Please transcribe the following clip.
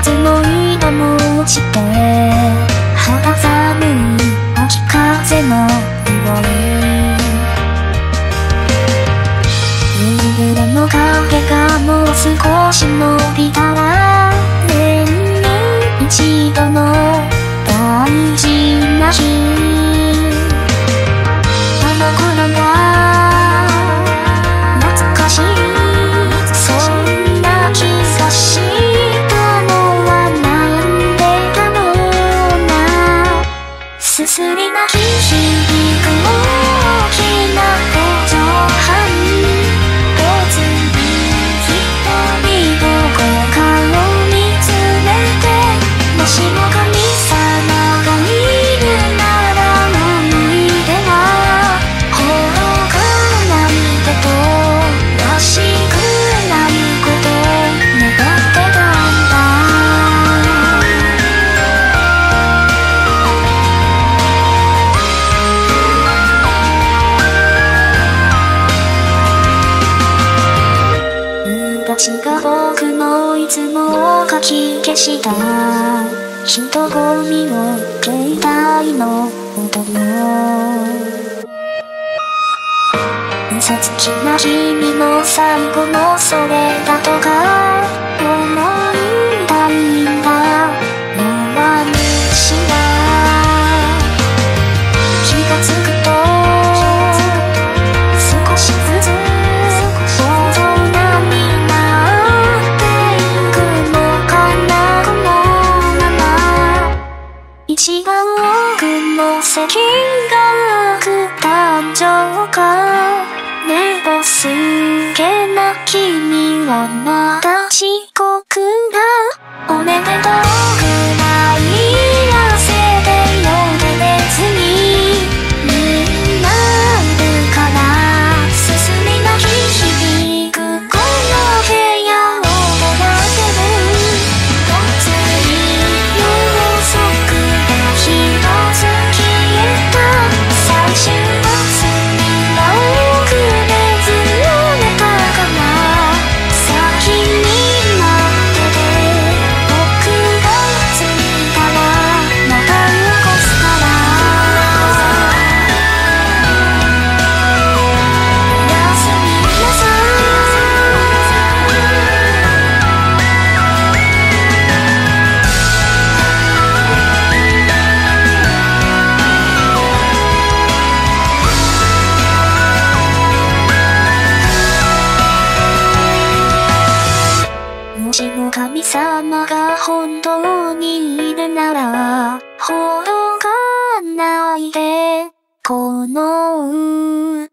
はずのもうして肌寒い秋風い夕暮れの影がもう少しも薬な禁止ちが僕のいつもかき消した。人混みの携帯の音も嘘つきな君の最後のそれだとか。の席が楽誕生か。ねぼすけな君はまた様が本当にいるなら、ほどがないで、この